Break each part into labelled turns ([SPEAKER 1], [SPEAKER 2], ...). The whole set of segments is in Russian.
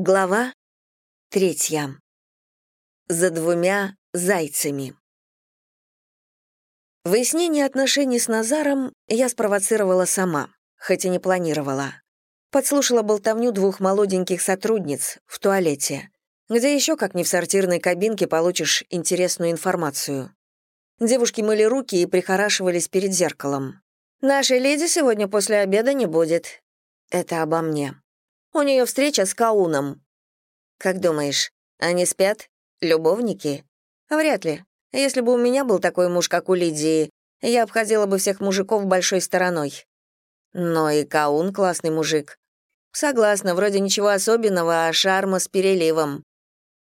[SPEAKER 1] Глава третья. За двумя зайцами. Выяснение отношений с Назаром я спровоцировала сама, хоть и не планировала. Подслушала болтовню двух молоденьких сотрудниц в туалете, где еще, как не в сортирной кабинке, получишь интересную информацию. Девушки мыли руки и прихорашивались перед зеркалом. «Нашей леди сегодня после обеда не будет». Это обо мне. У нее встреча с Кауном. Как думаешь, они спят? Любовники? Вряд ли. Если бы у меня был такой муж, как у Лидии, я обходила бы всех мужиков большой стороной. Но и Каун классный мужик. Согласна, вроде ничего особенного, а шарма с переливом.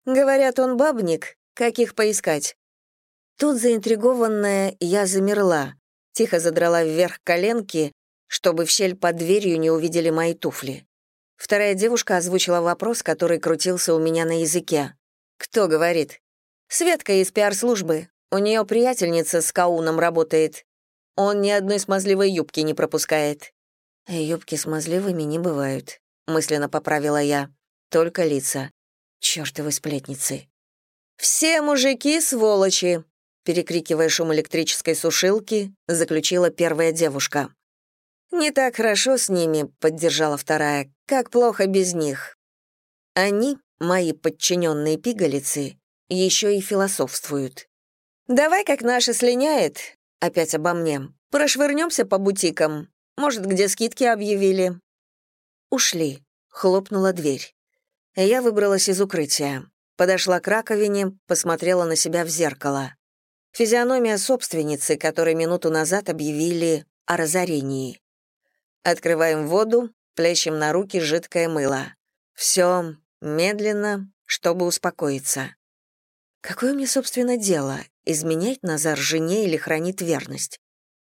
[SPEAKER 1] Говорят, он бабник. Как их поискать? Тут заинтригованная я замерла, тихо задрала вверх коленки, чтобы в щель под дверью не увидели мои туфли. Вторая девушка озвучила вопрос, который крутился у меня на языке. «Кто говорит?» «Светка из пиар-службы. У нее приятельница с Кауном работает. Он ни одной смазливой юбки не пропускает». «Юбки смазливыми не бывают», — мысленно поправила я. «Только лица. Чёртовы сплетницы». «Все мужики — сволочи!» Перекрикивая шум электрической сушилки, заключила первая девушка. «Не так хорошо с ними», — поддержала вторая, — «как плохо без них». Они, мои подчиненные пигалицы, еще и философствуют. «Давай, как наша слиняет», — опять обо мне, — «прошвырнемся по бутикам. Может, где скидки объявили». Ушли. Хлопнула дверь. Я выбралась из укрытия. Подошла к раковине, посмотрела на себя в зеркало. Физиономия собственницы, которой минуту назад объявили о разорении. Открываем воду, плещем на руки жидкое мыло. Все медленно, чтобы успокоиться. Какое мне, собственно, дело, изменять Назар жене или хранит верность?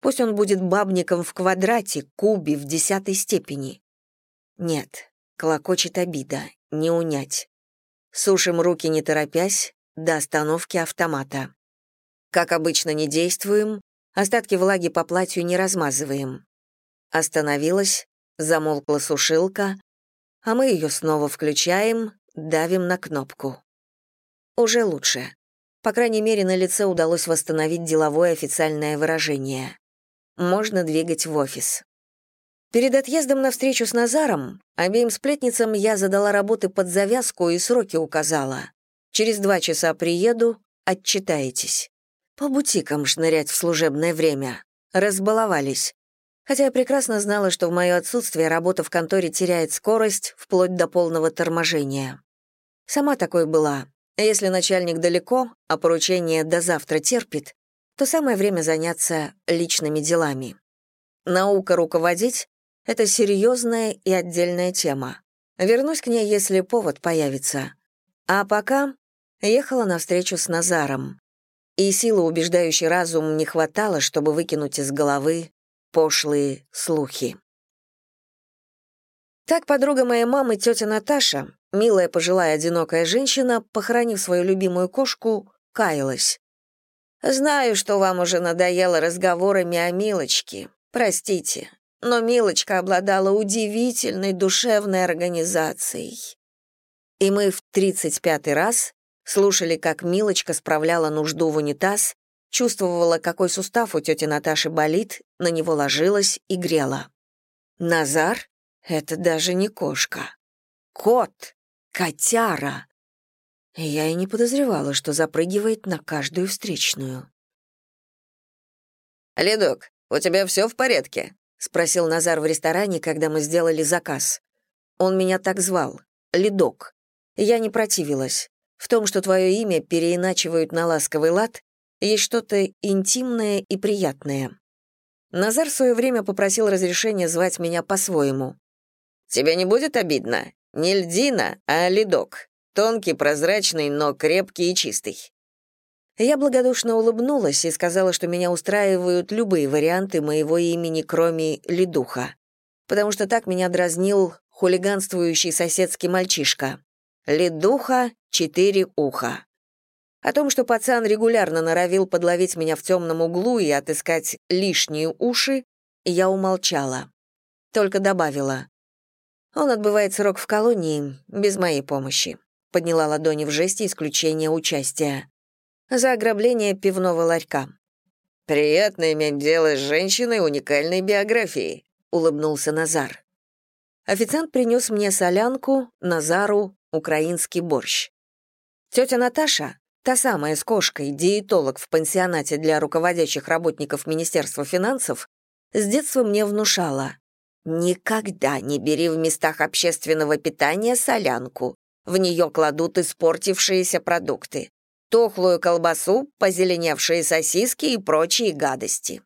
[SPEAKER 1] Пусть он будет бабником в квадрате, кубе, в десятой степени. Нет, клокочет обида, не унять. Сушим руки, не торопясь, до остановки автомата. Как обычно, не действуем, остатки влаги по платью не размазываем. Остановилась, замолкла сушилка, а мы ее снова включаем, давим на кнопку. Уже лучше. По крайней мере, на лице удалось восстановить деловое официальное выражение. Можно двигать в офис. Перед отъездом на встречу с Назаром обеим сплетницам я задала работы под завязку и сроки указала. Через два часа приеду, отчитаетесь. По бутикам шнырять в служебное время. Разбаловались хотя я прекрасно знала, что в мое отсутствие работа в конторе теряет скорость вплоть до полного торможения. Сама такой была. Если начальник далеко, а поручение до завтра терпит, то самое время заняться личными делами. Наука руководить — это серьезная и отдельная тема. Вернусь к ней, если повод появится. А пока ехала навстречу с Назаром. И силы, убеждающей разум, не хватало, чтобы выкинуть из головы пошлые слухи. Так подруга моей мамы, тетя Наташа, милая пожилая одинокая женщина, похоронив свою любимую кошку, каялась. «Знаю, что вам уже надоело разговорами о Милочке. Простите, но Милочка обладала удивительной душевной организацией». И мы в тридцать пятый раз слушали, как Милочка справляла нужду в унитаз Чувствовала, какой сустав у тети Наташи болит, на него ложилась и грела. Назар — это даже не кошка. Кот, котяра. Я и не подозревала, что запрыгивает на каждую встречную. «Ледок, у тебя все в порядке?» — спросил Назар в ресторане, когда мы сделали заказ. Он меня так звал — Ледок. Я не противилась. В том, что твое имя переиначивают на ласковый лад, есть что-то интимное и приятное. Назар в свое время попросил разрешения звать меня по-своему. «Тебе не будет обидно? Не льдина, а ледок. Тонкий, прозрачный, но крепкий и чистый». Я благодушно улыбнулась и сказала, что меня устраивают любые варианты моего имени, кроме Ледуха, потому что так меня дразнил хулиганствующий соседский мальчишка. Ледуха, четыре уха. О том, что пацан регулярно норовил подловить меня в темном углу и отыскать лишние уши, я умолчала. Только добавила. Он отбывает срок в колонии без моей помощи. Подняла ладони в жесте исключения участия. За ограбление пивного ларька.
[SPEAKER 2] «Приятно иметь дело с женщиной уникальной биографией», — улыбнулся Назар.
[SPEAKER 1] Официант принес мне солянку, Назару — украинский борщ. Тетя Наташа, та самая с кошкой, диетолог в пансионате для руководящих работников Министерства финансов, с детства мне внушала «Никогда не бери в местах общественного питания солянку. В нее кладут испортившиеся продукты. Тухлую колбасу, позеленевшие сосиски и прочие гадости».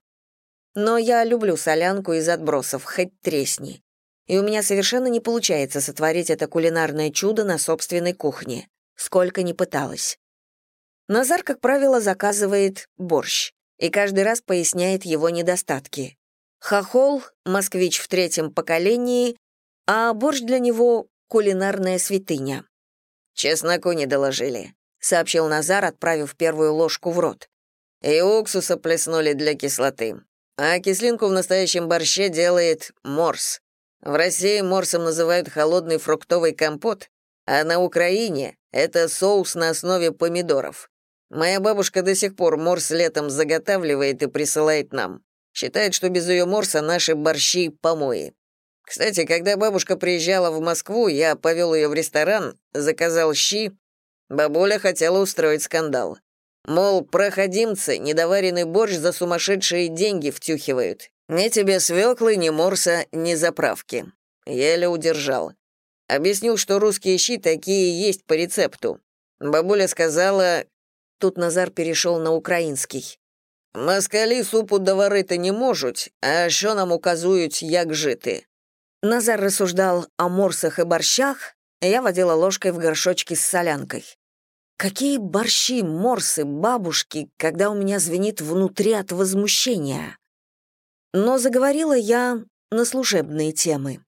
[SPEAKER 1] Но я люблю солянку из отбросов, хоть тресни и у меня совершенно не получается сотворить это кулинарное чудо на собственной кухне, сколько ни пыталась. Назар, как правило, заказывает борщ и каждый раз поясняет его недостатки. Хохол — москвич в третьем поколении, а борщ для него — кулинарная святыня.
[SPEAKER 2] «Чесноку не доложили», —
[SPEAKER 1] сообщил Назар, отправив первую ложку в рот.
[SPEAKER 2] «И уксуса плеснули для кислоты. А кислинку в настоящем борще делает морс. В России морсом называют холодный фруктовый компот, а на Украине это соус на основе помидоров. Моя бабушка до сих пор морс летом заготавливает и присылает нам. Считает, что без ее морса наши борщи — помои. Кстати, когда бабушка приезжала в Москву, я повел ее в ресторан, заказал щи. Бабуля хотела устроить скандал. Мол, проходимцы недоваренный борщ за сумасшедшие деньги втюхивают. Ни тебе свеклы, ни морса, ни заправки. Еле удержал. Объяснил, что русские щи такие есть по рецепту. Бабуля сказала...
[SPEAKER 1] Тут Назар перешел на украинский.
[SPEAKER 2] Москалі супу доварити не можуть, а що нам указують, як жити.
[SPEAKER 1] Назар рассуждал о морсах и борщах, я водила ложкой в горшочки с солянкой. Какие борщи, морсы, бабушки, когда у меня звенит внутри от возмущения. Но заговорила я на служебные темы.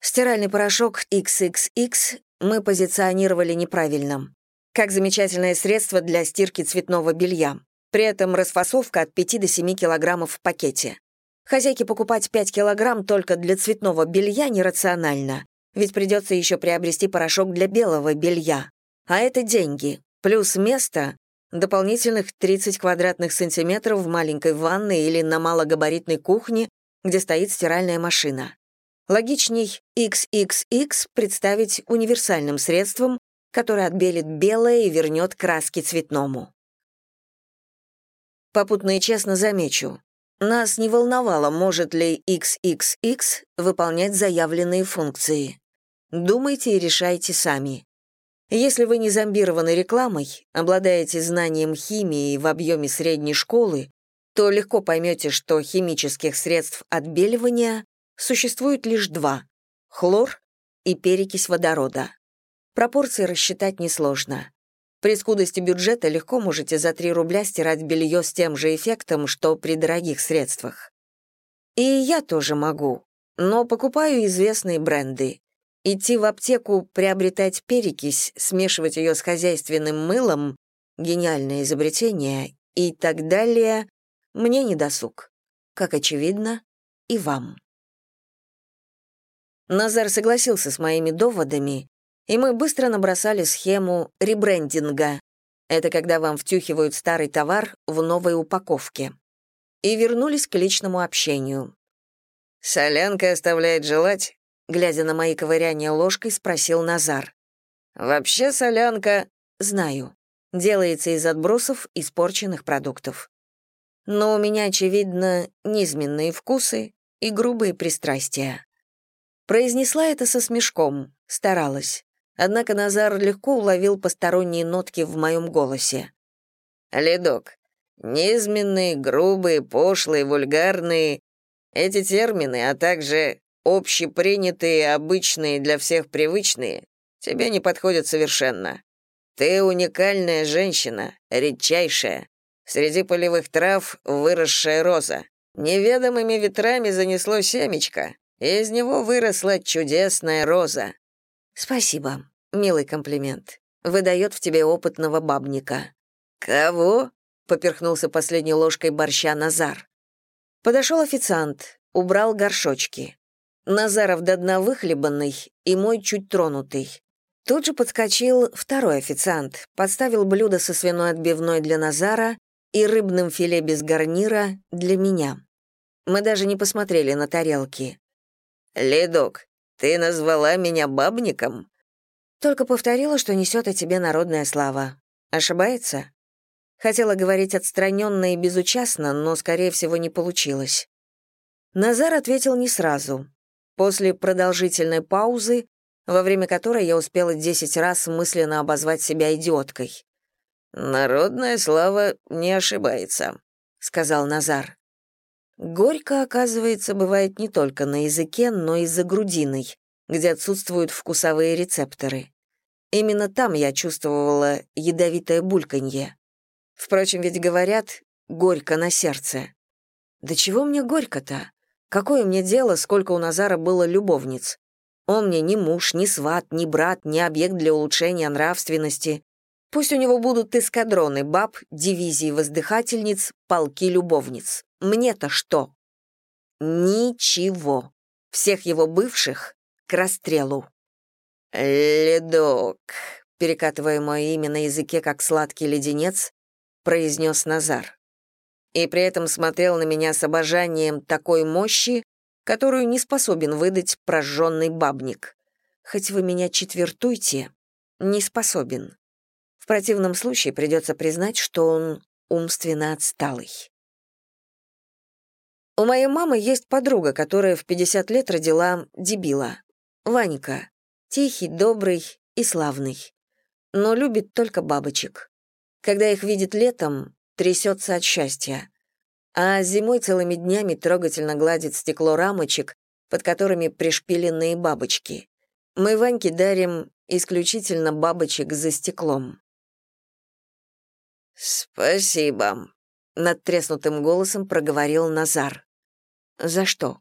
[SPEAKER 1] Стиральный порошок XXX мы позиционировали неправильно, как замечательное средство для стирки цветного белья. При этом расфасовка от 5 до 7 килограммов в пакете. Хозяйке покупать 5 килограмм только для цветного белья нерационально, ведь придется еще приобрести порошок для белого белья. А это деньги, плюс место, дополнительных 30 квадратных сантиметров в маленькой ванной или на малогабаритной кухне, где стоит стиральная машина. Логичней XXX представить универсальным средством, которое отбелит белое и вернет краски цветному. Попутно и честно замечу, нас не волновало, может ли XXX выполнять заявленные функции. Думайте и решайте сами. Если вы не зомбированы рекламой, обладаете знанием химии в объеме средней школы, то легко поймете, что химических средств отбеливания существует лишь два — хлор и перекись водорода. Пропорции рассчитать несложно. При скудости бюджета легко можете за 3 рубля стирать белье с тем же эффектом, что при дорогих средствах. И я тоже могу, но покупаю известные бренды. Идти в аптеку, приобретать перекись, смешивать ее с хозяйственным мылом — гениальное изобретение и так далее — мне не досуг. Как очевидно, и вам. Назар согласился с моими доводами, и мы быстро набросали схему ребрендинга. Это когда вам втюхивают старый товар в новой упаковке. И вернулись к личному общению.
[SPEAKER 2] «Солянка оставляет желать»,
[SPEAKER 1] глядя на мои ковыряния ложкой, спросил Назар.
[SPEAKER 2] «Вообще солянка...»
[SPEAKER 1] «Знаю. Делается из отбросов испорченных продуктов. Но у меня, очевидно, низменные вкусы и грубые пристрастия». Произнесла это со смешком, старалась. Однако Назар легко уловил посторонние нотки в моем голосе.
[SPEAKER 2] «Ледок, низменные, грубые, пошлые, вульгарные — эти термины, а также общепринятые, обычные, для всех привычные, тебе не подходят совершенно. Ты уникальная женщина, редчайшая. Среди полевых трав выросшая роза. Неведомыми ветрами занесло семечко, и из него выросла чудесная роза.
[SPEAKER 1] Спасибо, милый комплимент. Выдает в тебе опытного бабника.
[SPEAKER 2] Кого?
[SPEAKER 1] Поперхнулся последней ложкой борща Назар. Подошел официант, убрал горшочки. Назаров до дна выхлебанный и мой чуть тронутый. Тут же подскочил второй официант, подставил блюдо со свиной отбивной для Назара и рыбным филе без гарнира для меня. Мы даже не посмотрели на тарелки.
[SPEAKER 2] «Ледок, ты назвала меня бабником?»
[SPEAKER 1] Только повторила, что несет о тебе народная слава. Ошибается? Хотела говорить отстраненно и безучастно, но, скорее всего, не получилось. Назар ответил не сразу. После продолжительной паузы, во время которой я успела десять раз мысленно обозвать себя идиоткой.
[SPEAKER 2] «Народная слава не ошибается», — сказал Назар.
[SPEAKER 1] Горько, оказывается, бывает не только на языке, но и за грудиной, где отсутствуют вкусовые рецепторы. Именно там я чувствовала ядовитое бульканье. Впрочем, ведь говорят «горько на сердце». Да чего мне горько-то? Какое мне дело, сколько у Назара было любовниц? Он мне ни муж, ни сват, ни брат, ни объект для улучшения нравственности. Пусть у него будут эскадроны баб, дивизии воздыхательниц, полки любовниц. Мне-то что? Ничего. Всех его бывших к расстрелу.
[SPEAKER 2] «Ледок»,
[SPEAKER 1] перекатывая мое имя на языке как сладкий леденец, произнес Назар. И при этом смотрел на меня с обожанием такой мощи, которую не способен выдать прожженный бабник. Хоть вы меня четвертуйте, не способен. В противном случае придется признать, что он умственно отсталый. У моей мамы есть подруга, которая в 50 лет родила дебила. Ванька. Тихий, добрый и славный. Но любит только бабочек. Когда их видит летом, трясется от счастья. А зимой целыми днями трогательно гладит стекло рамочек, под которыми пришпиленные бабочки. Мы Ваньке дарим исключительно бабочек за стеклом.
[SPEAKER 2] «Спасибо», — над треснутым голосом проговорил Назар.
[SPEAKER 1] «За что?»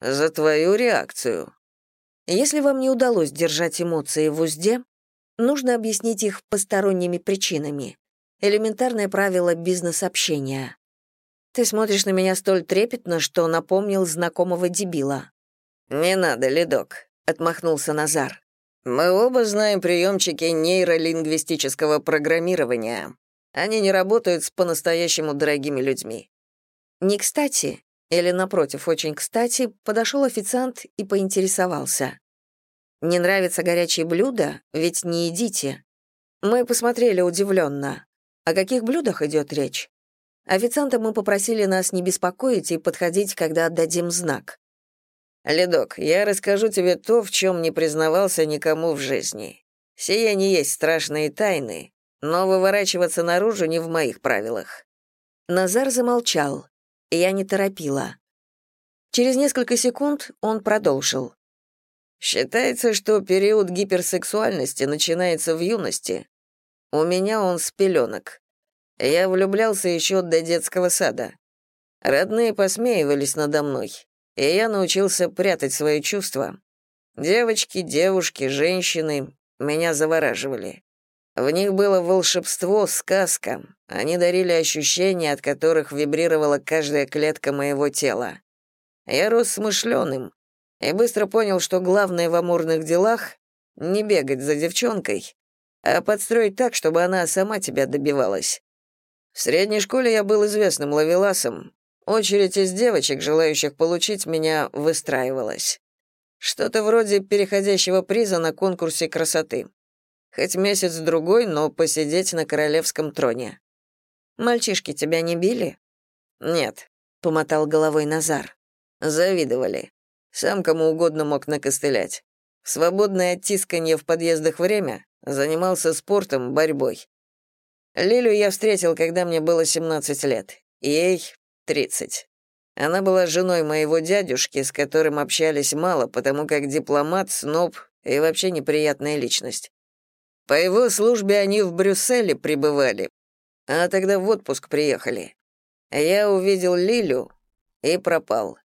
[SPEAKER 2] «За твою реакцию».
[SPEAKER 1] Если вам не удалось держать эмоции в узде, нужно объяснить их посторонними причинами. Элементарное правило бизнес-общения. Ты смотришь на меня столь трепетно, что напомнил знакомого дебила.
[SPEAKER 2] «Не надо, ледок», — отмахнулся Назар. «Мы оба знаем приемчики нейролингвистического программирования. Они не работают с по-настоящему дорогими людьми.
[SPEAKER 1] Не кстати, или, напротив, очень кстати, подошел официант и поинтересовался. «Не нравится горячее блюдо? Ведь не едите». Мы посмотрели удивленно. О каких блюдах идет речь? Официанта мы попросили нас не беспокоить и подходить, когда отдадим знак.
[SPEAKER 2] «Ледок, я расскажу тебе то, в чем не признавался никому в жизни. Сие не есть страшные тайны, но выворачиваться наружу не в моих правилах».
[SPEAKER 1] Назар замолчал. Я не торопила. Через несколько секунд он продолжил.
[SPEAKER 2] «Считается, что период гиперсексуальности начинается в юности. У меня он с пеленок. Я влюблялся еще до детского сада. Родные посмеивались надо мной, и я научился прятать свои чувства. Девочки, девушки, женщины меня завораживали. В них было волшебство, сказка. Они дарили ощущения, от которых вибрировала каждая клетка моего тела. Я рос смышленым и быстро понял, что главное в амурных делах — не бегать за девчонкой, а подстроить так, чтобы она сама тебя добивалась. В средней школе я был известным ловеласом. Очередь из девочек, желающих получить меня, выстраивалась. Что-то вроде переходящего приза на конкурсе красоты. Хоть месяц-другой, но посидеть на королевском троне.
[SPEAKER 1] «Мальчишки тебя не били?»
[SPEAKER 2] «Нет», —
[SPEAKER 1] помотал головой Назар.
[SPEAKER 2] «Завидовали. Сам кому угодно мог накостылять. Свободное оттисканье в подъездах время, занимался спортом, борьбой. Лилю я встретил, когда мне было 17 лет, ей — 30. Она была женой моего дядюшки, с которым общались мало, потому как дипломат, сноб и вообще неприятная личность. По его службе они в Брюсселе пребывали, а тогда в отпуск приехали. Я увидел Лилю и пропал.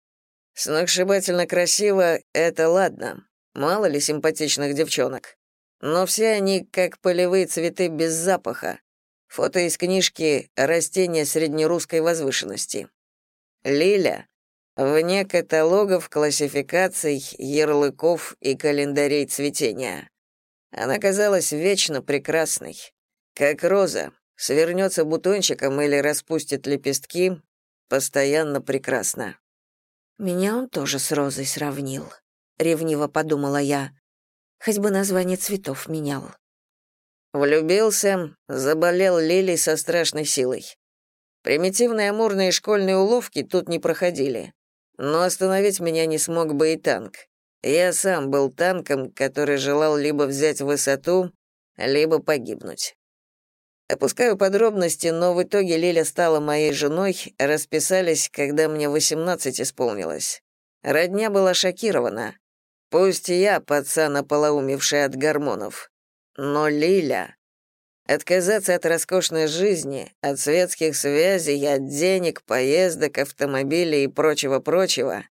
[SPEAKER 2] Сногсшибательно красиво — это ладно, мало ли симпатичных девчонок. Но все они как полевые цветы без запаха. Фото из книжки «Растения среднерусской возвышенности». Лиля — вне каталогов, классификаций, ярлыков и календарей цветения. Она казалась вечно прекрасной, как роза, свернется бутончиком или распустит лепестки, постоянно прекрасна.
[SPEAKER 1] Меня он тоже с розой сравнил, ревниво подумала я. Хоть бы название цветов менял.
[SPEAKER 2] Влюбился, заболел Лилей со страшной силой. Примитивные амурные школьные уловки тут не проходили. Но остановить меня не смог бы и танк. Я сам был танком, который желал либо взять высоту, либо погибнуть. Опускаю подробности, но в итоге Лиля стала моей женой, расписались, когда мне 18 исполнилось. Родня была шокирована. Пусть и я, пацан, ополоумевший от гормонов. Но Лиля... Отказаться от роскошной жизни, от светских связей, от денег, поездок, автомобилей и прочего-прочего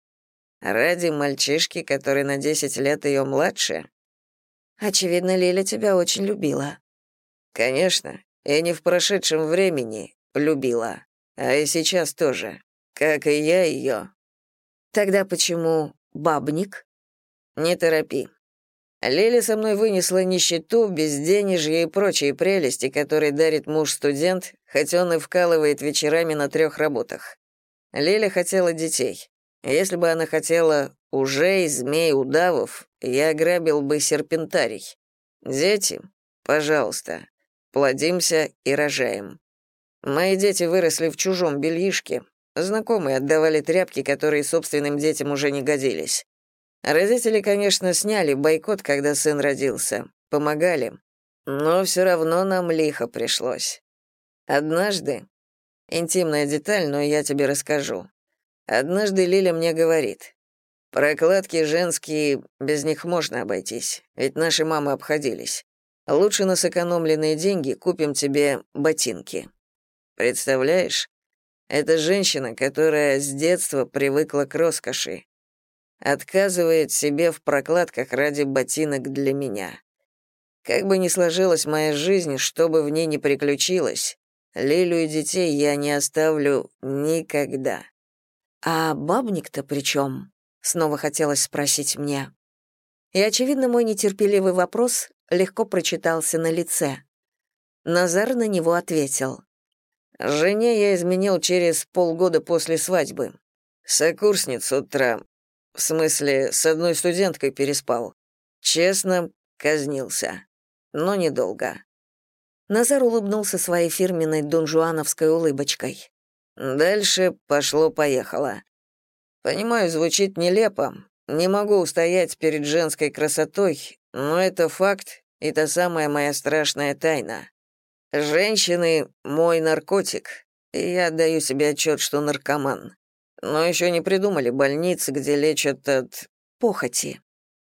[SPEAKER 2] ради мальчишки, который на 10 лет ее младше?
[SPEAKER 1] Очевидно, Лиля тебя очень любила.
[SPEAKER 2] Конечно, и не в прошедшем времени любила, а и сейчас тоже, как и я ее.
[SPEAKER 1] Тогда почему бабник?
[SPEAKER 2] Не торопи. Лили со мной вынесла нищету, безденежье и прочие прелести, которые дарит муж-студент, хотя он и вкалывает вечерами на трех работах. Лиля хотела детей. Если бы она хотела ужей, змей, удавов, я грабил бы серпентарий. Дети, пожалуйста, плодимся и рожаем. Мои дети выросли в чужом бельишке. Знакомые отдавали тряпки, которые собственным детям уже не годились. Родители, конечно, сняли бойкот, когда сын родился, помогали, но все равно нам лихо пришлось. Однажды, интимная деталь, но я тебе расскажу. Однажды Лиля мне говорит, «Прокладки женские, без них можно обойтись, ведь наши мамы обходились. Лучше на сэкономленные деньги купим тебе ботинки». Представляешь? Это женщина, которая с детства привыкла к роскоши, отказывает себе в прокладках ради ботинок для меня. Как бы ни сложилась моя жизнь, что бы в ней ни приключилось, Лилю и детей я не оставлю никогда.
[SPEAKER 1] А бабник-то при чем? Снова хотелось спросить мне. И, очевидно, мой нетерпеливый вопрос легко прочитался на лице. Назар на него ответил.
[SPEAKER 2] «Жене я изменил через полгода после свадьбы. Сокурсниц утра в смысле, с одной студенткой переспал. Честно, казнился. Но недолго.
[SPEAKER 1] Назар улыбнулся своей фирменной донжуановской улыбочкой.
[SPEAKER 2] Дальше пошло-поехало. Понимаю, звучит нелепо. Не могу устоять перед женской красотой, но это факт и та самая моя страшная тайна. Женщины — мой наркотик, и я отдаю себе отчет, что наркоман. Но еще не придумали больницы, где лечат от похоти.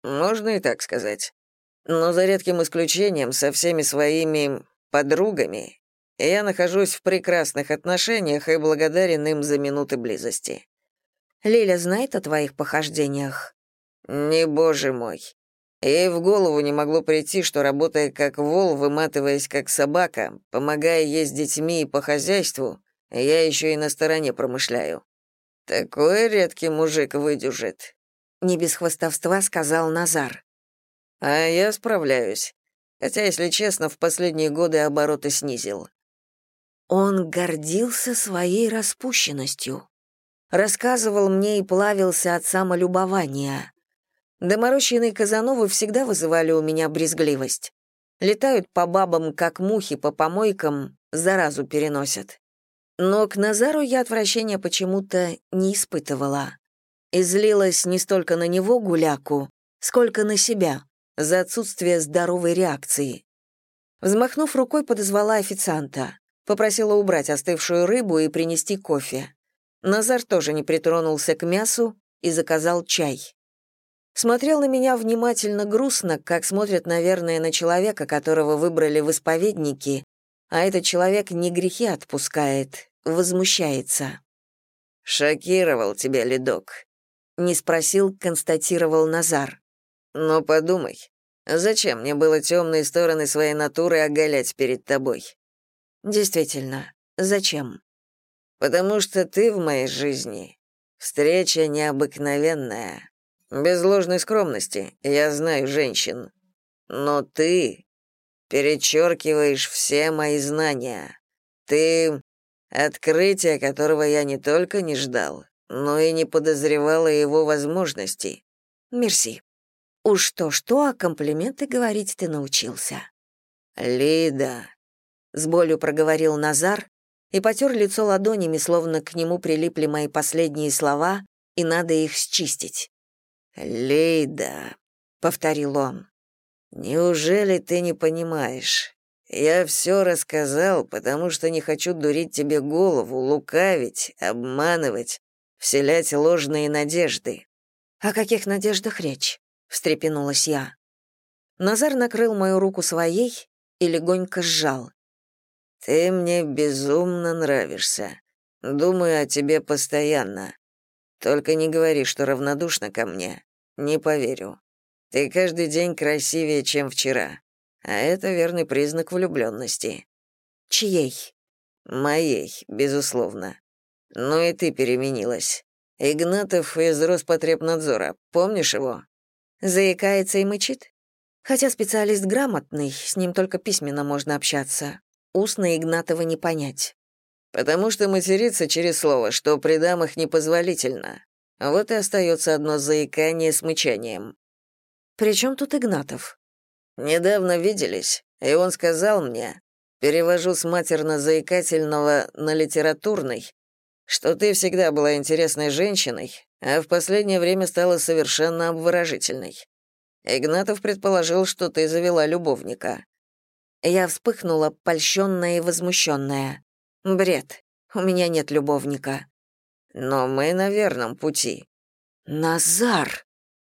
[SPEAKER 2] Можно и так сказать. Но за редким исключением со всеми своими подругами я нахожусь в прекрасных отношениях и благодарен им за минуты близости.
[SPEAKER 1] Лиля знает о твоих похождениях?
[SPEAKER 2] Не боже мой. Ей в голову не могло прийти, что, работая как вол, выматываясь как собака, помогая ей с детьми и по хозяйству, я еще и на стороне промышляю. «Такой редкий мужик выдюжит», —
[SPEAKER 1] не без хвостовства сказал Назар.
[SPEAKER 2] «А я справляюсь. Хотя, если честно, в последние годы обороты снизил».
[SPEAKER 1] Он гордился своей распущенностью. Рассказывал мне и плавился от самолюбования. Доморощенные Казановы всегда вызывали у меня брезгливость. Летают по бабам, как мухи по помойкам, заразу переносят. Но к Назару я отвращения почему-то не испытывала. Излилась не столько на него, гуляку, сколько на себя, за отсутствие здоровой реакции. Взмахнув рукой, подозвала официанта. Попросила убрать остывшую рыбу и принести кофе. Назар тоже не притронулся к мясу и заказал чай. Смотрел на меня внимательно грустно, как смотрят, наверное, на человека, которого выбрали в исповедники, а этот человек не грехи отпускает, возмущается.
[SPEAKER 2] «Шокировал тебя ледок?»
[SPEAKER 1] Не спросил, констатировал Назар.
[SPEAKER 2] «Но подумай, зачем мне было темные стороны своей натуры оголять перед тобой?»
[SPEAKER 1] «Действительно, зачем?»
[SPEAKER 2] «Потому что ты в моей жизни Встреча необыкновенная. Без ложной скромности, я знаю женщин. Но ты перечеркиваешь все мои знания. Ты — открытие, которого я не только не ждал, но и не подозревала его возможностей.
[SPEAKER 1] Мерси. Уж то-что, а комплименты говорить ты научился.
[SPEAKER 2] Лида, — с болью проговорил Назар и потер лицо ладонями, словно к нему прилипли мои последние слова, и надо их счистить. «Лида», — повторил он, — «неужели ты не понимаешь? Я все рассказал, потому что не хочу дурить тебе голову, лукавить, обманывать, вселять ложные надежды».
[SPEAKER 1] «О каких надеждах речь?» — встрепенулась я. Назар накрыл мою руку своей и легонько сжал.
[SPEAKER 2] «Ты мне безумно нравишься. Думаю о тебе постоянно. Только не говори, что равнодушна ко мне. Не поверю. Ты каждый день красивее, чем вчера. А это верный признак влюбленности.
[SPEAKER 1] Чьей?
[SPEAKER 2] Моей, безусловно. Но и ты переменилась. Игнатов из Роспотребнадзора, помнишь его?
[SPEAKER 1] Заикается и мычит? Хотя специалист грамотный, с ним только письменно можно общаться. Устно Игнатова не понять.
[SPEAKER 2] Потому что материться через слово, что при дамах непозволительно. Вот и остается одно заикание с мычанием.
[SPEAKER 1] «При чем тут Игнатов?»
[SPEAKER 2] «Недавно виделись, и он сказал мне, перевожу с матерно-заикательного на литературный, что ты всегда была интересной женщиной, а в последнее время стала совершенно обворожительной. Игнатов предположил, что ты завела любовника».
[SPEAKER 1] Я вспыхнула, польщенная и возмущенная. Бред. У меня нет любовника.
[SPEAKER 2] Но мы на верном пути.
[SPEAKER 1] Назар!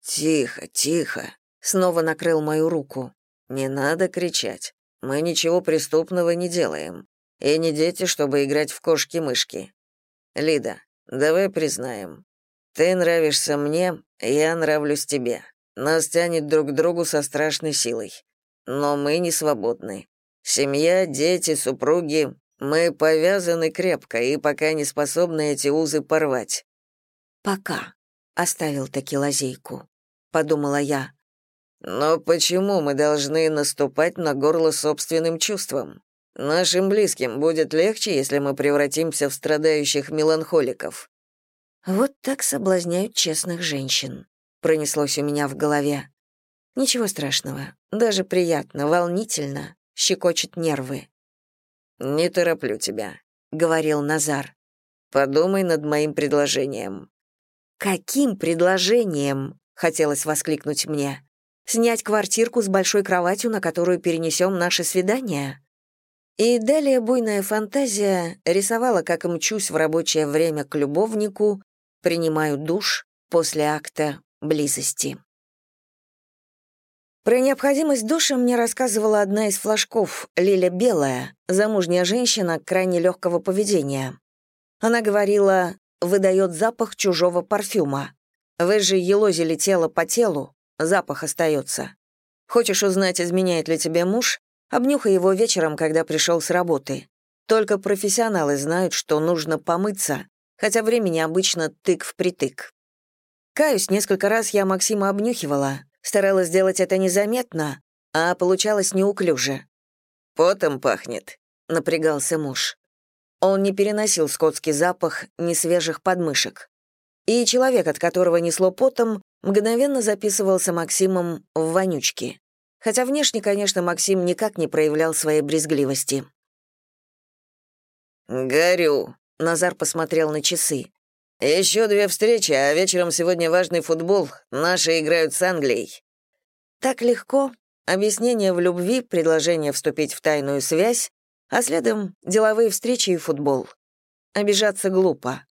[SPEAKER 2] Тихо, тихо. Снова накрыл мою руку. Не надо кричать. Мы ничего преступного не делаем. И не дети, чтобы играть в кошки-мышки. Лида, давай признаем. Ты нравишься мне, я нравлюсь тебе. Нас тянет друг к другу со страшной силой. Но мы не свободны. Семья, дети, супруги мы повязаны крепко и пока не способны эти узы порвать.
[SPEAKER 1] Пока оставил таки лазейку, подумала я.
[SPEAKER 2] Но почему мы должны наступать на горло собственным чувствам? Нашим близким будет легче, если мы превратимся в страдающих меланхоликов.
[SPEAKER 1] Вот так соблазняют честных женщин, пронеслось у меня в голове. Ничего страшного, даже приятно, волнительно, щекочет нервы.
[SPEAKER 2] «Не тороплю тебя», —
[SPEAKER 1] говорил Назар.
[SPEAKER 2] «Подумай над моим предложением».
[SPEAKER 1] «Каким предложением?» — хотелось воскликнуть мне. «Снять квартирку с большой кроватью, на которую перенесем наше свидание?» И далее буйная фантазия рисовала, как мчусь в рабочее время к любовнику, принимаю душ после акта близости. Про необходимость душа мне рассказывала одна из флажков, Лиля Белая, замужняя женщина крайне легкого поведения. Она говорила, выдает запах чужого парфюма. Вы же елозили тело по телу, запах остается. Хочешь узнать, изменяет ли тебе муж, обнюхай его вечером, когда пришел с работы. Только профессионалы знают, что нужно помыться, хотя времени обычно тык в притык. Каюсь, несколько раз я Максима обнюхивала, Старалась сделать это незаметно, а получалось неуклюже.
[SPEAKER 2] «Потом пахнет», — напрягался муж.
[SPEAKER 1] Он не переносил скотский запах несвежих подмышек. И человек, от которого несло потом, мгновенно записывался Максимом в вонючки. Хотя внешне, конечно, Максим никак не проявлял своей брезгливости.
[SPEAKER 2] «Горю», — Назар посмотрел на часы. Еще две встречи, а вечером сегодня важный футбол. Наши играют с Англией».
[SPEAKER 1] Так легко. Объяснение в любви, предложение вступить в тайную связь, а следом деловые встречи и футбол. Обижаться глупо.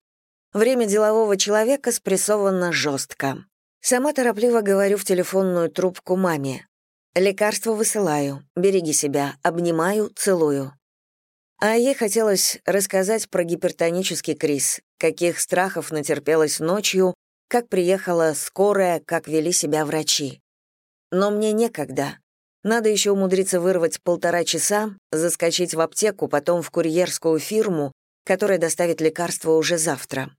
[SPEAKER 1] Время делового человека спрессовано жестко. Сама торопливо говорю в телефонную трубку маме. Лекарство высылаю, береги себя, обнимаю, целую. А ей хотелось рассказать про гипертонический криз, каких страхов натерпелась ночью, как приехала скорая, как вели себя врачи. Но мне некогда. Надо еще умудриться вырвать полтора часа, заскочить в аптеку, потом в курьерскую фирму, которая доставит лекарство уже завтра.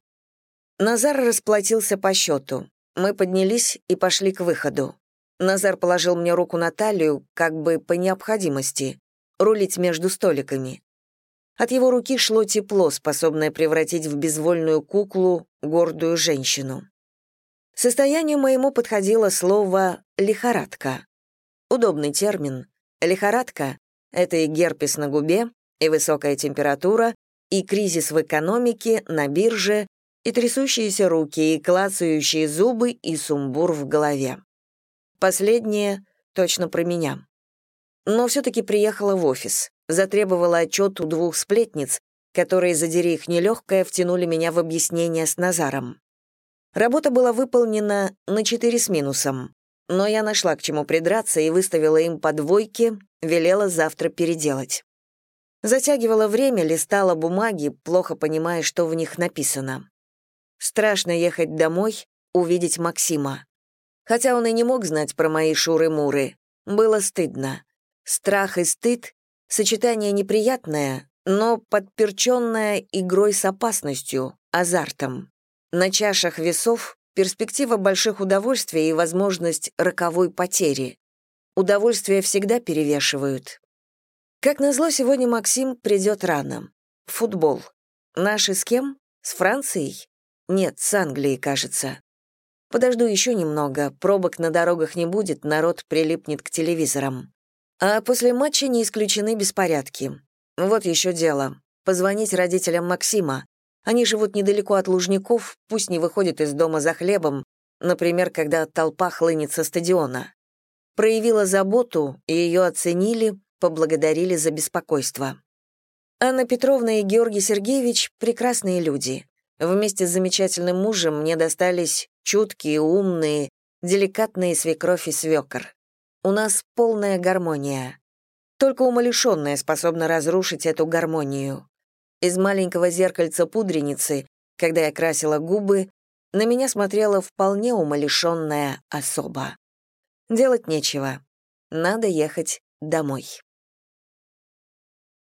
[SPEAKER 1] Назар расплатился по счету. Мы поднялись и пошли к выходу. Назар положил мне руку на талию, как бы по необходимости, рулить между столиками. От его руки шло тепло, способное превратить в безвольную куклу гордую женщину. Состоянию моему подходило слово «лихорадка». Удобный термин. Лихорадка — это и герпес на губе, и высокая температура, и кризис в экономике, на бирже, и трясущиеся руки, и клацающие зубы, и сумбур в голове. Последнее точно про меня. Но все-таки приехала в офис, затребовала отчет у двух сплетниц, которые, задери их нелегкое, втянули меня в объяснение с Назаром. Работа была выполнена на 4 с минусом, но я нашла к чему придраться и выставила им по двойке, велела завтра переделать. Затягивала время, листала бумаги, плохо понимая, что в них написано. Страшно ехать домой, увидеть Максима. Хотя он и не мог знать про мои шуры-муры. Было стыдно. Страх и стыд — сочетание неприятное, но подперченное игрой с опасностью, азартом. На чашах весов перспектива больших удовольствий и возможность роковой потери. Удовольствия всегда перевешивают. Как назло, сегодня Максим придет рано. Футбол. Наши с кем? С Францией? Нет, с Англией, кажется. Подожду еще немного, пробок на дорогах не будет, народ прилипнет к телевизорам. А после матча не исключены беспорядки. Вот еще дело. Позвонить родителям Максима. Они живут недалеко от Лужников, пусть не выходят из дома за хлебом, например, когда толпа хлынет со стадиона. Проявила заботу, и ее оценили, поблагодарили за беспокойство. Анна Петровна и Георгий Сергеевич — прекрасные люди. Вместе с замечательным мужем мне достались чуткие, умные, деликатные свекровь и свекор. У нас полная гармония. Только умалишенная способна разрушить эту гармонию. Из маленького зеркальца пудреницы, когда я красила губы, на меня смотрела вполне умалишенная особа. Делать нечего. Надо ехать домой.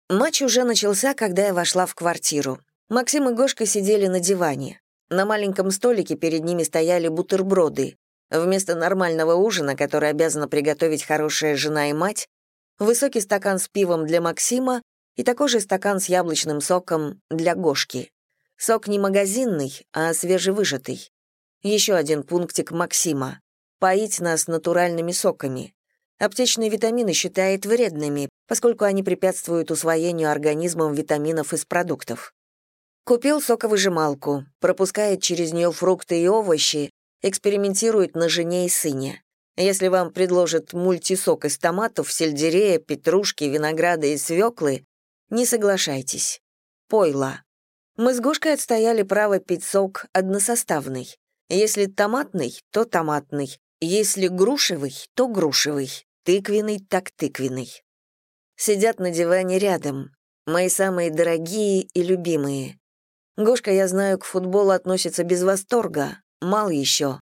[SPEAKER 1] Матч уже начался, когда я вошла в квартиру. Максим и Гошка сидели на диване. На маленьком столике перед ними стояли бутерброды. Вместо нормального ужина, который обязана приготовить хорошая жена и мать, высокий стакан с пивом для Максима и такой же стакан с яблочным соком для Гошки. Сок не магазинный, а свежевыжатый. Еще один пунктик Максима. Поить нас натуральными соками. Аптечные витамины считает вредными, поскольку они препятствуют усвоению организмом витаминов из продуктов. Купил соковыжималку, пропускает через нее фрукты и овощи, экспериментирует на жене и сыне. Если вам предложат мультисок из томатов, сельдерея, петрушки, винограда и свеклы, не соглашайтесь. Пойло. Мы с Гошкой отстояли право пить сок односоставный. Если томатный, то томатный. Если грушевый, то грушевый. Тыквенный, так тыквенный. Сидят на диване рядом. Мои самые дорогие и любимые. Гошка, я знаю, к футболу относится без восторга. Мал еще.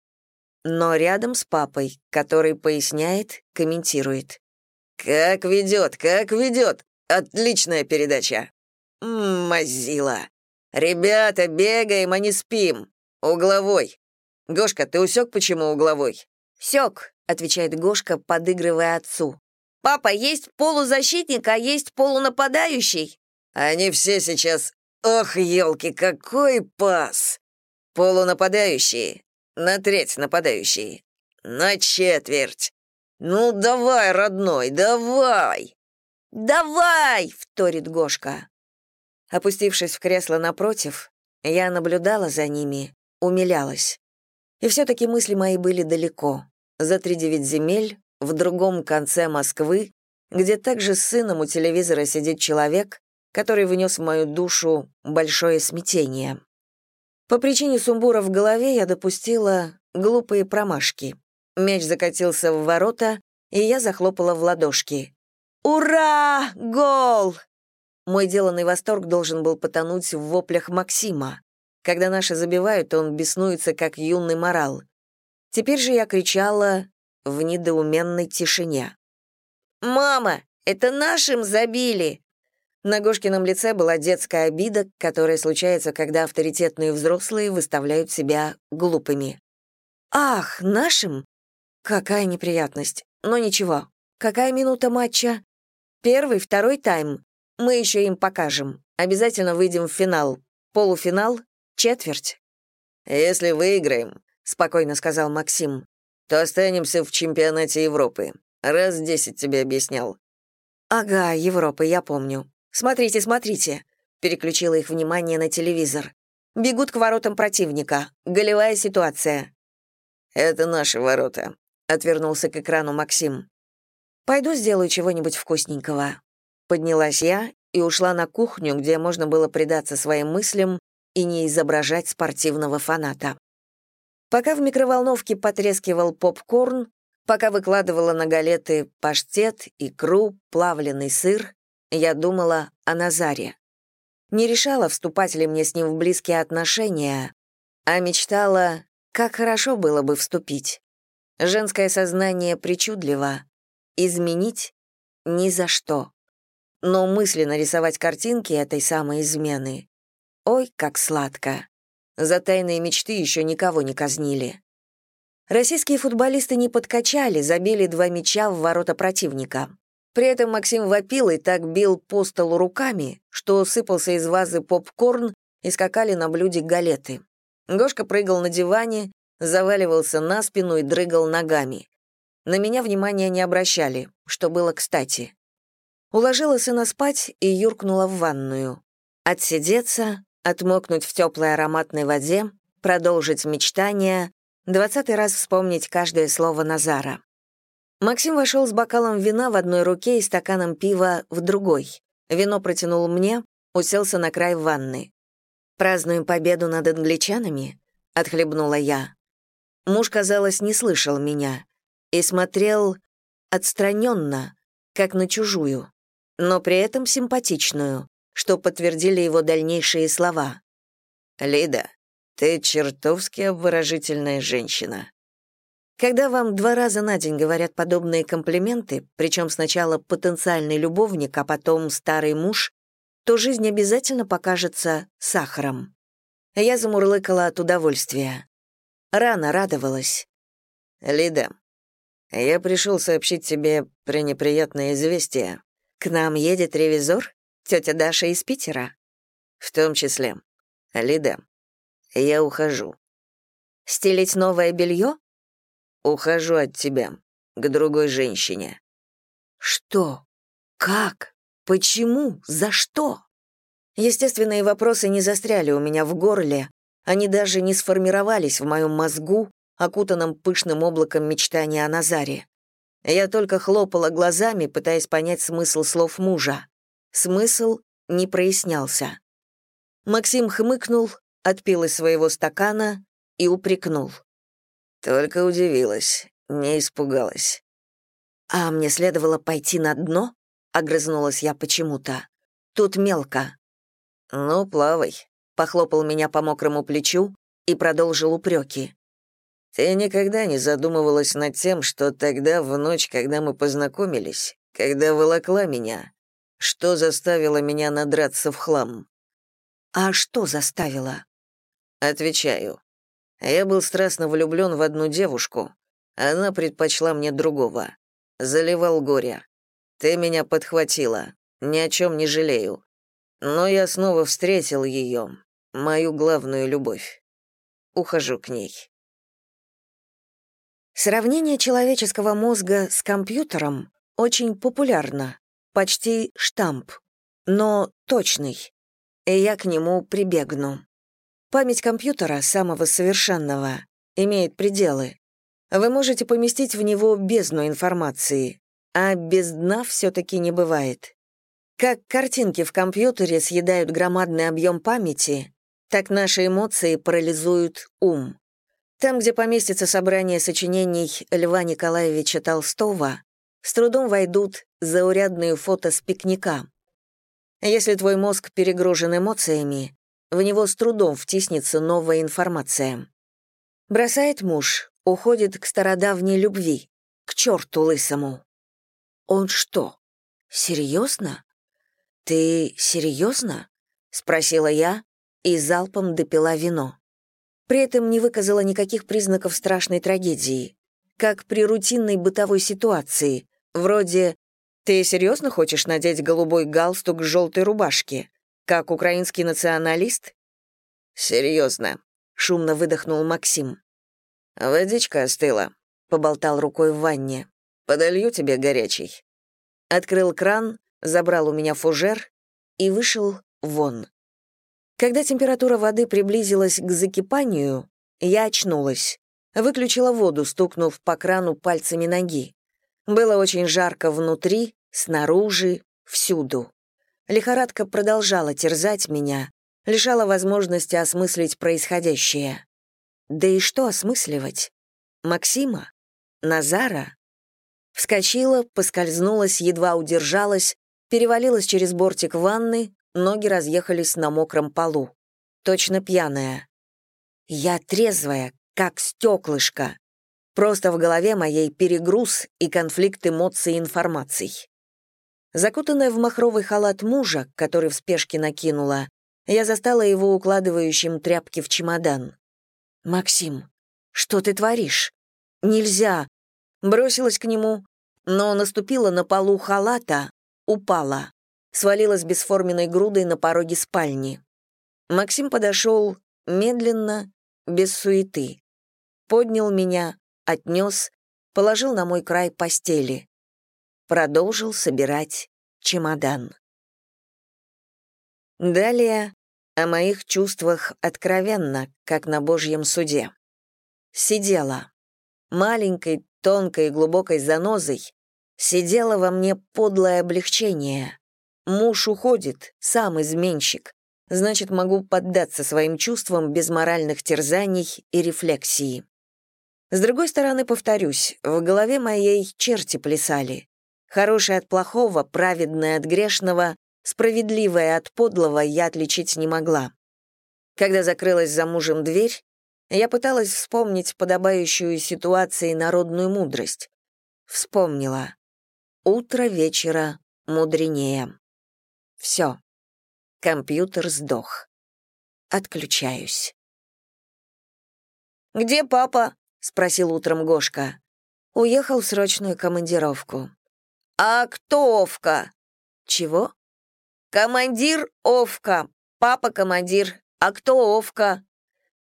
[SPEAKER 1] Но рядом с папой, который поясняет, комментирует. «Как ведет, как ведет! Отличная передача. Мазила. Ребята, бегаем, а не спим. Угловой. Гошка, ты усек, почему угловой? Сек, отвечает Гошка, подыгрывая отцу. Папа, есть полузащитник, а есть полунападающий. Они все сейчас... Ох, елки, какой пас! Полунападающие. На треть нападающие. На четверть. Ну давай, родной, давай! «Давай!» — вторит Гошка. Опустившись в кресло напротив, я наблюдала за ними, умилялась. И все-таки мысли мои были далеко, за тридевять земель, в другом конце Москвы, где также с сыном у телевизора сидит человек, который внес в мою душу большое смятение. По причине сумбура в голове я допустила глупые промашки. Мяч закатился в ворота, и я захлопала в ладошки. «Ура! Гол!» Мой деланный восторг должен был потонуть в воплях Максима. Когда наши забивают, он беснуется, как юный морал. Теперь же я кричала в недоуменной тишине. «Мама, это нашим забили!» На Гошкином лице была детская обида, которая случается, когда авторитетные взрослые выставляют себя глупыми. «Ах, нашим? Какая неприятность. Но ничего. Какая минута матча? Первый, второй тайм. Мы еще им покажем. Обязательно выйдем в финал. Полуфинал, четверть».
[SPEAKER 2] «Если выиграем», — спокойно сказал Максим, «то останемся в чемпионате Европы. Раз десять тебе объяснял».
[SPEAKER 1] «Ага, Европа, я помню. Смотрите, смотрите», — переключила их внимание на телевизор. «Бегут к воротам противника. Голевая ситуация».
[SPEAKER 2] «Это наши ворота», — отвернулся к экрану Максим.
[SPEAKER 1] «Пойду сделаю чего-нибудь вкусненького». Поднялась я и ушла на кухню, где можно было предаться своим мыслям и не изображать спортивного фаната. Пока в микроволновке потрескивал попкорн, пока выкладывала на галеты паштет, икру, плавленый сыр, я думала о Назаре. Не решала, вступать ли мне с ним в близкие отношения, а мечтала, как хорошо было бы вступить. Женское сознание причудливо. Изменить — ни за что. Но мысленно рисовать картинки этой самой измены Ой, как сладко. За тайные мечты еще никого не казнили. Российские футболисты не подкачали, забили два мяча в ворота противника. При этом Максим вопил и так бил по столу руками, что сыпался из вазы попкорн и скакали на блюде галеты. Гошка прыгал на диване, заваливался на спину и дрыгал ногами. На меня внимания не обращали, что было кстати. Уложила сына спать и юркнула в ванную. Отсидеться, отмокнуть в теплой ароматной воде, продолжить мечтания, двадцатый раз вспомнить каждое слово Назара. Максим вошел с бокалом вина в одной руке и стаканом пива в другой. Вино протянул мне, уселся на край ванны. «Празднуем победу над англичанами?» — отхлебнула я. Муж, казалось, не слышал меня и смотрел отстраненно, как на чужую, но при этом симпатичную, что подтвердили его дальнейшие слова.
[SPEAKER 2] «Лида, ты чертовски обворожительная женщина».
[SPEAKER 1] Когда вам два раза на день говорят подобные комплименты, причем сначала потенциальный любовник, а потом старый муж, то жизнь обязательно покажется сахаром. Я замурлыкала от удовольствия. Рано радовалась.
[SPEAKER 2] «Лида, я пришел сообщить тебе пренеприятное известие.
[SPEAKER 1] К нам едет ревизор?» Тетя Даша из Питера?
[SPEAKER 2] В том числе. Лида, я ухожу.
[SPEAKER 1] Стелить новое белье?
[SPEAKER 2] Ухожу от тебя, к другой женщине.
[SPEAKER 1] Что? Как? Почему? За что? Естественные вопросы не застряли у меня в горле, они даже не сформировались в моем мозгу, окутанном пышным облаком мечтания о Назаре. Я только хлопала глазами, пытаясь понять смысл слов мужа. Смысл не прояснялся. Максим хмыкнул, отпил из своего стакана и упрекнул.
[SPEAKER 2] Только удивилась, не испугалась.
[SPEAKER 1] «А мне следовало пойти на дно?» — огрызнулась я почему-то. «Тут мелко».
[SPEAKER 2] «Ну, плавай», — похлопал меня по мокрому плечу и продолжил упреки. «Ты никогда не задумывалась над тем, что тогда, в ночь, когда мы познакомились, когда волокла меня, что заставило меня надраться в хлам?
[SPEAKER 1] А что заставило?
[SPEAKER 2] Отвечаю. Я был страстно влюблен в одну девушку. Она предпочла мне другого. Заливал горе. Ты меня подхватила. Ни о чем не жалею. Но я снова встретил ее, мою главную любовь. Ухожу к ней.
[SPEAKER 1] Сравнение человеческого мозга с компьютером очень популярно почти штамп, но точный, и я к нему прибегну. Память компьютера, самого совершенного, имеет пределы. Вы можете поместить в него бездну информации, а без дна все-таки не бывает. Как картинки в компьютере съедают громадный объем памяти, так наши эмоции парализуют ум. Там, где поместится собрание сочинений Льва Николаевича Толстого, с трудом войдут заурядные фото с пикника. Если твой мозг перегружен эмоциями, в него с трудом втиснется новая информация. Бросает муж, уходит к стародавней любви, к черту лысому. Он что, серьезно? «Ты серьезно?» — спросила я и залпом допила вино. При этом не выказала никаких признаков страшной трагедии, как при рутинной бытовой ситуации, вроде «Ты серьезно хочешь надеть голубой галстук к желтой рубашке? Как украинский националист?»
[SPEAKER 2] «Серьезно», —
[SPEAKER 1] шумно выдохнул Максим.
[SPEAKER 2] «Водичка остыла», — поболтал рукой в ванне. «Подолью тебе горячий».
[SPEAKER 1] Открыл кран, забрал у меня фужер и вышел вон. Когда температура воды приблизилась к закипанию, я очнулась. Выключила воду, стукнув по крану пальцами ноги. Было очень жарко внутри, снаружи, всюду. Лихорадка продолжала терзать меня, лишала возможности осмыслить происходящее. Да и что осмысливать? Максима? Назара? Вскочила, поскользнулась, едва удержалась, перевалилась через бортик ванны, ноги разъехались на мокром полу. Точно пьяная. Я трезвая, как стеклышко. Просто в голове моей перегруз и конфликт эмоций и информаций. Закутанная в махровый халат мужа, который в спешке накинула, я застала его укладывающим тряпки в чемодан. «Максим, что ты творишь? Нельзя!» Бросилась к нему, но наступила на полу халата, упала, свалилась бесформенной грудой на пороге спальни. Максим подошел медленно, без суеты. Поднял меня, отнес, положил на мой край постели. Продолжил собирать чемодан. Далее о моих чувствах откровенно, как на Божьем суде. Сидела. Маленькой, тонкой и глубокой занозой сидело во мне подлое облегчение. Муж уходит, сам изменщик. Значит, могу поддаться своим чувствам без моральных терзаний и рефлексии. С другой стороны, повторюсь, в голове моей черти плясали. Хорошее от плохого, праведное от грешного, Справедливое от подлого я отличить не могла. Когда закрылась за мужем дверь, я пыталась вспомнить подобающую ситуации народную мудрость. Вспомнила. Утро вечера мудренее. Все. Компьютер сдох. Отключаюсь. «Где папа?» — спросил утром Гошка. Уехал в срочную командировку.
[SPEAKER 2] «А кто Овка?»
[SPEAKER 1] «Чего?»
[SPEAKER 2] «Командир Овка. Папа командир. А кто Овка?»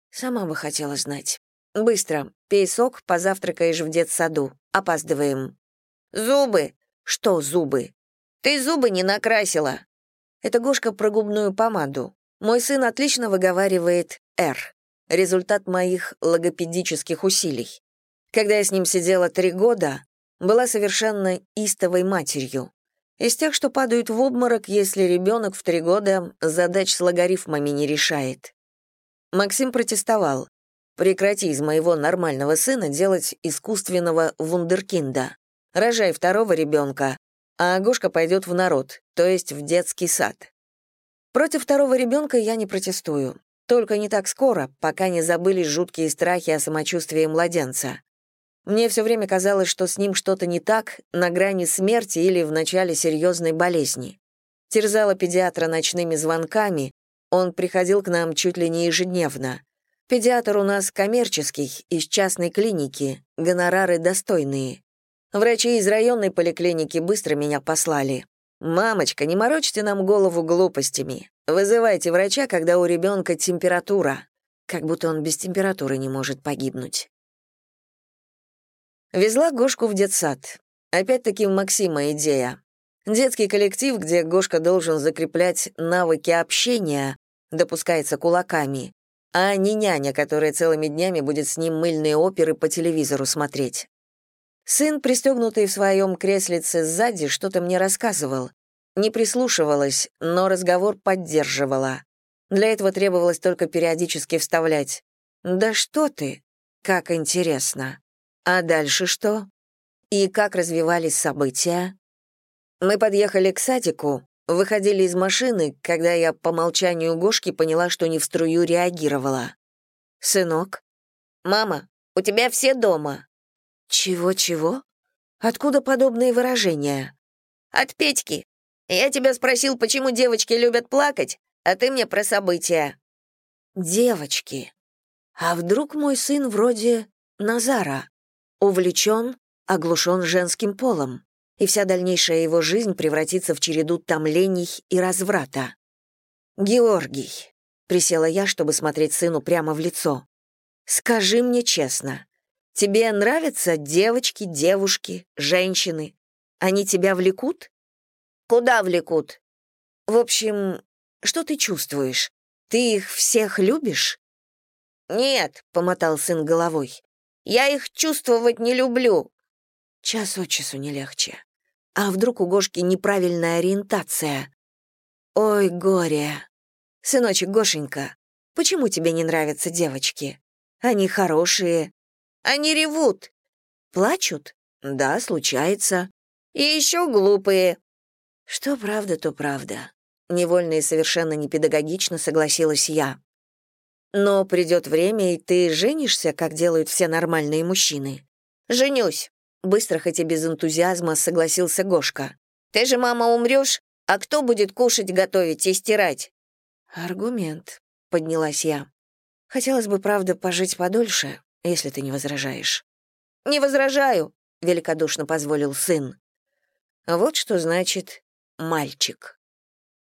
[SPEAKER 1] «Сама бы хотела знать. Быстро. Пей сок, позавтракаешь в детсаду. Опаздываем».
[SPEAKER 2] «Зубы».
[SPEAKER 1] «Что зубы?»
[SPEAKER 2] «Ты зубы не накрасила».
[SPEAKER 1] Это Гошка про губную помаду. Мой сын отлично выговаривает «Р». Результат моих логопедических усилий. Когда я с ним сидела три года, была совершенно истовой матерью. Из тех, что падают в обморок, если ребенок в три года задач с логарифмами не решает. Максим протестовал. «Прекрати из моего нормального сына делать искусственного вундеркинда. Рожай второго ребенка, а Агошка пойдет в народ, то есть в детский сад». Против второго ребенка я не протестую. Только не так скоро, пока не забылись жуткие страхи о самочувствии младенца. Мне все время казалось, что с ним что-то не так, на грани смерти или в начале серьезной болезни. Терзала педиатра ночными звонками, он приходил к нам чуть ли не ежедневно. Педиатр у нас коммерческий, из частной клиники, гонорары достойные. Врачи из районной поликлиники быстро меня послали. «Мамочка, не морочьте нам голову глупостями. Вызывайте врача, когда у ребенка температура». Как будто он без температуры не может погибнуть. Везла Гошку в детсад. Опять-таки Максима идея. Детский коллектив, где Гошка должен закреплять навыки общения, допускается кулаками, а не няня, которая целыми днями будет с ним мыльные оперы по телевизору смотреть. Сын, пристегнутый в своем креслице сзади, что-то мне рассказывал. Не прислушивалась, но разговор поддерживала. Для этого требовалось только периодически вставлять. «Да что ты? Как интересно!» А дальше что? И как развивались события? Мы подъехали к садику, выходили из машины, когда я по молчанию Гошки поняла, что не в струю реагировала. «Сынок?»
[SPEAKER 2] «Мама, у тебя все дома».
[SPEAKER 1] «Чего-чего? Откуда подобные выражения?»
[SPEAKER 2] «От Петьки. Я тебя спросил, почему девочки любят плакать, а ты мне про события».
[SPEAKER 1] «Девочки. А вдруг мой сын вроде Назара? Увлечен, оглушен женским полом, и вся дальнейшая его жизнь превратится в череду томлений и разврата. «Георгий», — присела я, чтобы смотреть сыну прямо в лицо, «скажи мне честно, тебе нравятся девочки, девушки, женщины? Они тебя влекут?»
[SPEAKER 2] «Куда влекут?»
[SPEAKER 1] «В общем, что ты чувствуешь? Ты их всех любишь?»
[SPEAKER 2] «Нет», — помотал сын головой, «я их чувствовать не люблю».
[SPEAKER 1] Час от часу не легче. А вдруг у Гошки неправильная ориентация? Ой, горе. Сыночек Гошенька, почему тебе не нравятся девочки? Они хорошие.
[SPEAKER 2] Они ревут.
[SPEAKER 1] Плачут? Да, случается.
[SPEAKER 2] И еще глупые.
[SPEAKER 1] Что правда, то правда. Невольно и совершенно непедагогично согласилась я. Но придет время, и ты женишься, как делают все нормальные мужчины.
[SPEAKER 2] Женюсь.
[SPEAKER 1] Быстро, хоть и без энтузиазма, согласился Гошка.
[SPEAKER 2] Ты же, мама, умрешь, а кто будет кушать, готовить и стирать?
[SPEAKER 1] «Аргумент», — поднялась я. «Хотелось бы, правда, пожить подольше, если ты не возражаешь».
[SPEAKER 2] «Не возражаю», —
[SPEAKER 1] великодушно позволил сын. Вот что значит «мальчик».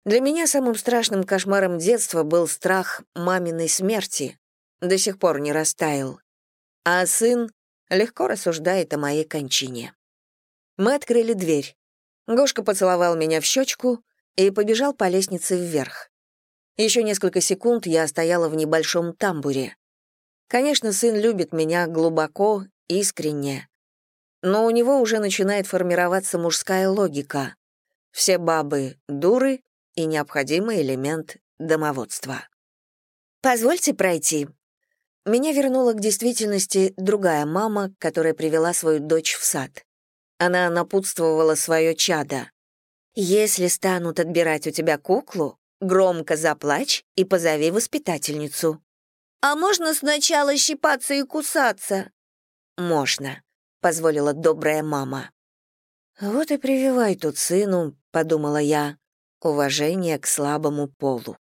[SPEAKER 1] Для меня самым страшным кошмаром детства был страх маминой смерти. До сих пор не растаял. А сын легко рассуждает о моей кончине. Мы открыли дверь. Гошка поцеловал меня в щечку и побежал по лестнице вверх. Еще несколько секунд я стояла в небольшом тамбуре. Конечно, сын любит меня глубоко, искренне. Но у него уже начинает формироваться мужская логика. Все бабы — дуры и необходимый элемент домоводства. «Позвольте пройти». Меня вернула к действительности другая мама, которая привела свою дочь в сад. Она напутствовала свое чадо. «Если станут отбирать у тебя куклу, Громко заплачь и позови воспитательницу».
[SPEAKER 2] «А можно сначала щипаться и кусаться?»
[SPEAKER 1] «Можно», — позволила добрая мама. «Вот и прививай тут сыну», — подумала я, — «уважение к слабому полу».